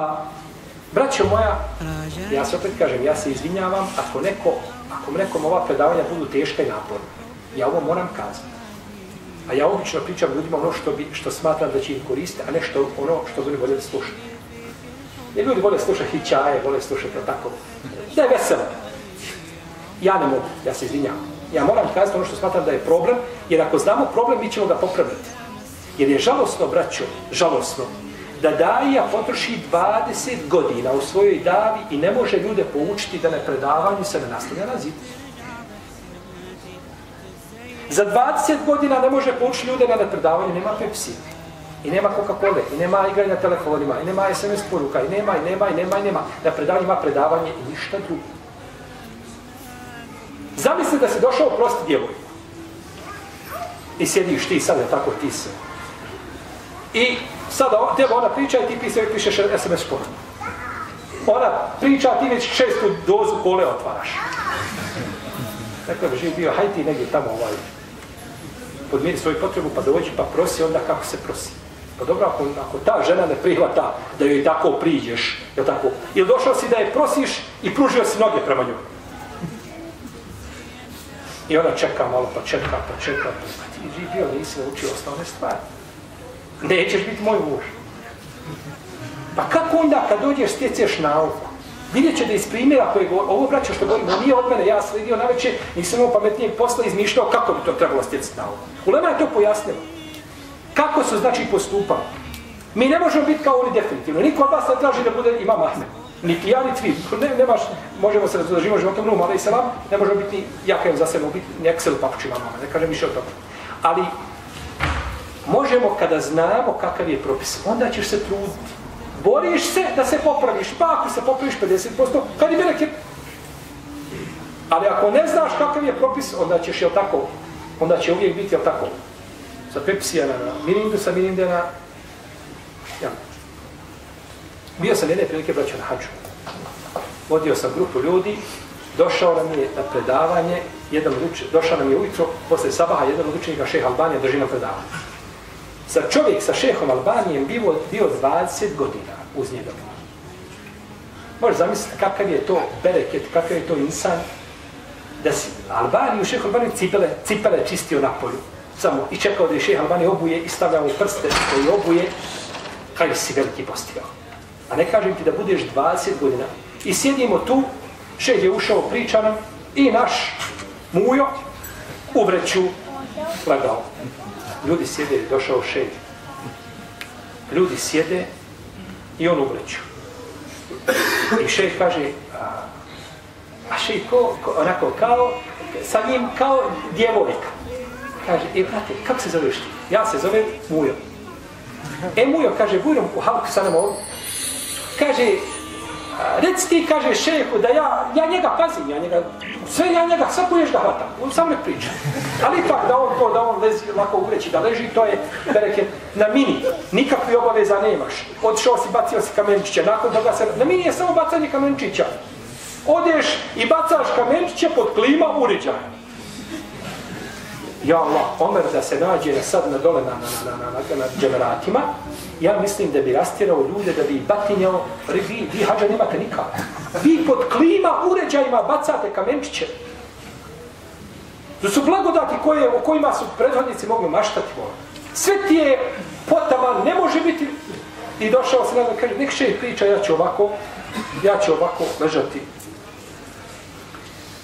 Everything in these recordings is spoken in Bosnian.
Pa, braćo moja, ja se opet kažem, ja se izvinjavam ako neko, ako nekom ova predavanja budu teška i naporna. Ja ovo moram kazati. A ja obično pričam ljudima ono što, bi, što smatram da će im koristiti, a ne što ono što oni vole da slušaju. Jer ljudi vole slušati hićaje, vole slušati tako. Da je veselo. Ja ne mogu, ja se izvinjavam. Ja moram kazati ono što smatram da je problem, jer ako znamo problem, mi ćemo ga popraviti. Jer je žalosno, braćo, žalosno, da Daija potroši 20 godina u svojoj davi i ne može ljude poučiti da na predavanju se ne nastavlja na zid. Za 20 godina ne može poučiti ljude na predavanju, nema Pepsi. I nema Coca-Cola, i nema igra na telefonima, i nema SMS poruka, i nema, i nema, i nema, i nema. Na predavanju ima predavanje i ništa drugo. Zamisli da se došao prosti djevoj. I sjediš ti sad, tako ti se. I sada tebe ona priča i ti pisa, pišeš SMS poruku. Ona priča, ti već šestu dozu kole otvaraš. Tako bi živ bio, hajde ti negdje tamo ovaj, podmiri svoju potrebu, pa dođi, pa prosi onda kako se prosi. Pa dobro, ako, ako ta žena ne prihvata da joj tako priđeš, je tako? Ili došao si da je prosiš i pružio si noge prema njoj. I ona čeka malo, pa čeka, pa čeka, pa ti živ bio, nisi naučio osnovne stvari. Nećeš biti moj muž. Pa kako onda kad dođeš stjeceš nauku? Vidjet će da iz primjera koje govor, ovo vraća što govorimo, nije od mene, ja sledio na večer, nisam imao pametnijeg posla izmišljao kako bi to trebalo stjecati nauku. Ulema je to pojasnila. Kako su znači postupali? Mi ne možemo biti kao oni definitivno. Niko od vas ne traži da bude imam Ahmed. Niti ja, niti vi. Ne, nemaš, možemo se razložimo životom numu, ali i selam, ne možemo biti jaka je za sebe, biti ni Excel papući imam Ahmed. Ne kažem više od toga. Ali možemo kada znamo kakav je propis, onda ćeš se truditi. Boriš se da se popraviš, pa ako se popraviš 50%, kad je bereket? Ali ako ne znaš kakav je propis, onda ćeš, jel tako, onda će uvijek biti, jel tako, sa Pepsija na Mirindu, sa Mirinde na... Ja. Bio sam jedne prilike braća na hađu. Vodio sam grupu ljudi, došao nam je na predavanje, jedan uč, došao nam je ujutro, posle sabaha, jedan od učenika šeha Albanija drži na predavanje. Sa čovjek sa šehom Albanijem bio, bio 20 godina uz njega. Možeš zamisliti kakav je to bereket, kakav je to insan, da si Albaniju, šeho Albaniju cipele, cipele čistio na polju. Samo i čekao da je šeha Albaniju obuje i stavljao u prste koji obuje, kaj si veliki postigao. A ne kažem ti da budeš 20 godina i sjedimo tu, šeh je ušao pričanom i naš mujo u vreću lagao. Ljudi sjede, došao šejh. Ljudi sjede i on uvreću. I šejh kaže, a, a ko, ko, onako kao, sa njim kao djevojka. Kaže, e, brate, kako se zoveš ti? Ja se zovem Mujo. E, Mujo, kaže, Bujrom u halku sa nama ovdje. Kaže, reci ti, kaže šehu, da ja, ja njega pazim, ja njega, sve ja njega, svaku ješ ga hvatam, on sam ne priča. Ali ipak da on to, da on lezi, lako ureći, da leži, to je, bereke, na mini, nikakvi obaveza nemaš. Odšao si, bacio si kamenčiće, nakon toga se, na mini je samo bacanje kamenčića. Odeš i bacaš kamenčiće pod klima uređaja ja Allah, Omer da se nađe sad na dole na, na, na, na, na, na džemeratima, ja mislim da bi rastirao ljude, da bi batinjao, vi, vi hađa nemate nikada. Vi pod klima uređajima bacate kamenčiće. To su blagodati koje, o kojima su prethodnici mogli maštati. Sve ti je potaman, ne može biti. I došao se nazad, kaže, nek še priča, ja ću ovako, ja ću ovako ležati.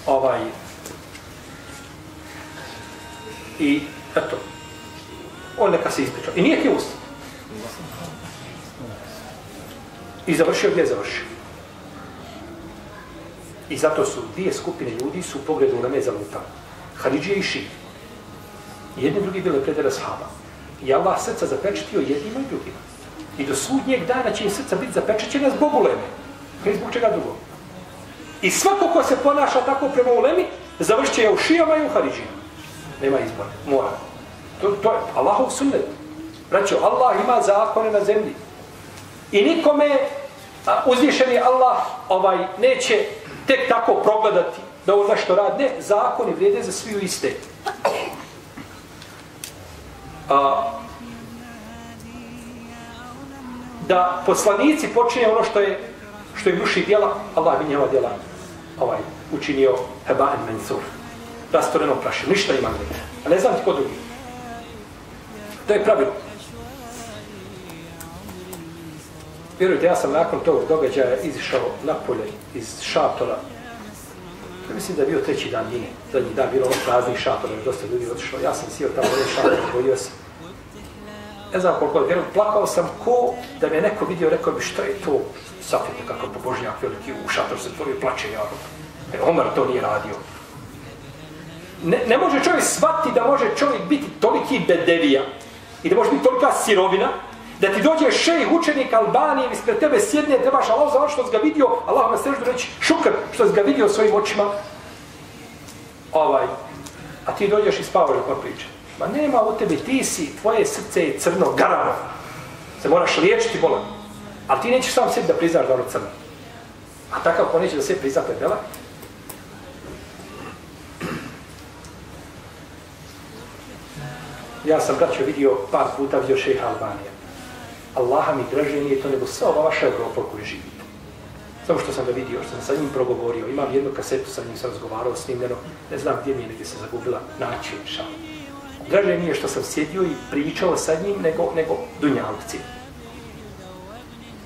Ovaj, I eto, on neka se ispričao. I nije ti ustao. I završio gdje je završio. I zato su dvije skupine ljudi su u pogledu na me zalutali. Haridžije i Ši. Jedni drugi bile predele shaba. I Allah srca zapečetio jednima i drugima. I do sudnjeg dana će im srca biti zapečećena zbog uleme. Kaj zbog čega drugo. I svako ko se ponaša tako prema ulemi, završće je u šijama i u haridžijama. Nema izbora. Mora. To, to je Allahov sunnet. Braćo, Allah ima zakone na zemlji. I nikome a, uzvišeni Allah ovaj neće tek tako progledati da ovo nešto radi. Ne, zakoni vrijede za sviju iste. A, da poslanici počinje ono što je što je ruši djela, Allah bi njeva djela ovaj, učinio Heba'en Mensur. Rastoreno praši, ništa ima ne. A ne znam ti ko drugi. To je pravilo. Vjerujte, ja sam nakon tog događaja izišao napolje iz šatora. To mislim da je bio treći dan dine. Zadnji dan bilo ono prazni šator, jer dosta ljudi otišlo. Ja sam sio tamo u šator, bojio sam. Ne znam koliko, vjerujem, plakao sam ko da me neko vidio, rekao bi što je to Safet kakav pobožnjak veliki u šator se tvorio plače ja. Jer Omar to nije radio. Ne, ne može čovjek shvatiti da može čovjek biti toliki bedevija i da može biti tolika sirovina da ti dođe šej učenik Albanije ispred tebe sjedne, trebaš Allah za ono što si ga vidio, Allah me sreždu reći šukr što si ga vidio svojim očima. Ovaj. A ti dođeš i spavaš kod priče. Ma nema u tebi, ti si, tvoje srce je crno, garano. Se moraš liječiti bolan. Ali ti nećeš sam sebi da priznaš da ono crno. A takav ko neće da se prizna pred Ja sam, braćo, vidio par puta vidio šeha Albanija. Allaha mi draže nije to nego sva ova vaša Evropa koju živite. Samo što sam ga vidio, što sam sa njim progovorio. Imam jednu kasetu, sa njim sam razgovarao snimljeno. Ne znam gdje mi je, negdje se zagubila. Naći je šal. Draže nije što sam sjedio i pričao sa njim nego, nego dunjalci.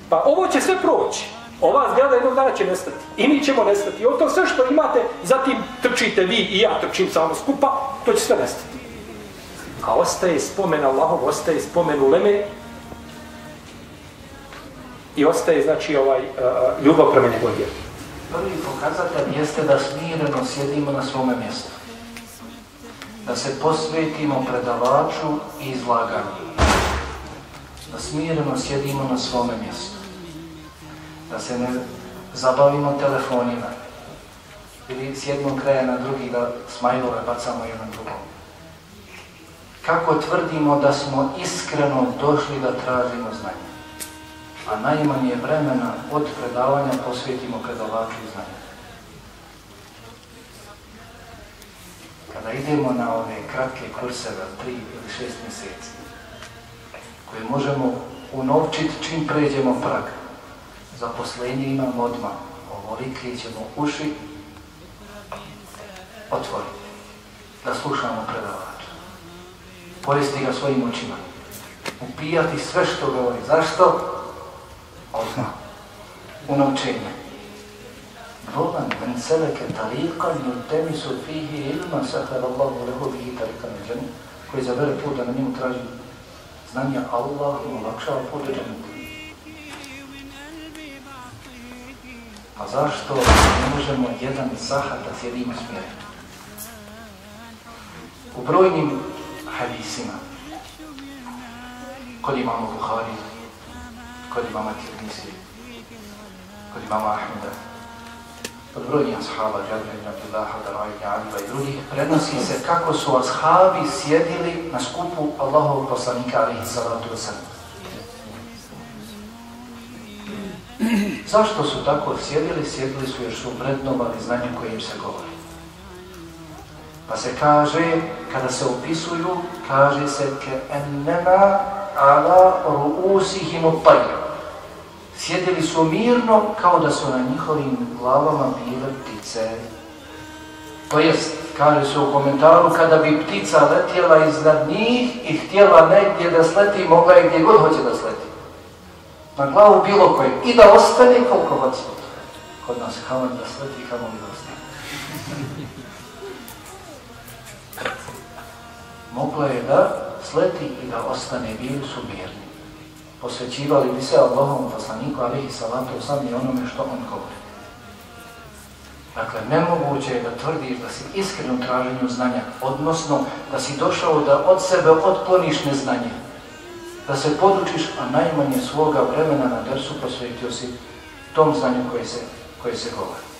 Pa ovo će sve proći. Ova zgrada jednog dana će nestati. I mi ćemo nestati. I to sve što imate, zatim trčite vi i ja trčim samo skupa, to će sve nestati. A ostaje spomen Allahov, ostaje spomen Uleme i ostaje, znači, ovaj, uh, ljubav prema njegovom vjeru. Prvi pokazatelj jeste da smireno sjedimo na svome mjestu. Da se posvetimo predavaču i izlaganju. Da smireno sjedimo na svome mjestu da se ne zabavimo telefonima ili s jednog kraja na drugi da smajlove bacamo jednom drugom. Kako tvrdimo da smo iskreno došli da tražimo znanje, a najmanje vremena od predavanja posvetimo predavaču znanja. Kada idemo na ove kratke kurseve, tri ili šest mjeseci, koje možemo unovčiti čim pređemo prag, zaposlenje imamo odmah. Ovoliki ćemo uši otvoriti. Da slušamo predavanje. Poristi ga svojim očima. Upijati sve što govori. Zašto? Odmah. naučenje. Volan men seleke tariqan yultemisu fihi ilma sahara Allahu lehu bihi tariqan džanu koji zabere put da na njemu traži znanja Allah mu lakšava put da A zašto ne možemo jedan sahat da sjedimo smjereni? U brojnim hadisima, kod imamo Buhari, kod imamo Tirmisi, kod imamo Ahmeda, kod brojnih ashaba, Džabra ibn Abdullaha, Daraj ibn Aliba i drugih, prenosi se kako su ashabi sjedili na skupu Allahovog poslanika, alihi salatu wasalam. Zašto su tako sjedili? Sjedili su jer su vrednovali znanje koje im se govori. Pa se kaže, kada se opisuju, kaže se ke ennena ala ruusihim utajr. Sjedili su mirno kao da su na njihovim glavama bile ptice. To jest, kaže se u komentaru, kada bi ptica letjela iznad njih i htjela negdje da sleti, mogla je gdje god hoće da sleti na glavu bilo koje i da ostane koliko hoće. Kod nas kamen da sleti, kamen da ostane. Mogla je da sleti i da ostane, bili su mirni. Posvećivali bi se Allahom poslaniku, ali i salatu sam i onome što on govori. Dakle, nemoguće je da tvrdiš da si iskren u traženju znanja, odnosno da si došao da od sebe otkloniš neznanje da se podučiš, a najmanje svoga vremena na dersu posvetio si tom znanju koje se, koje se govori.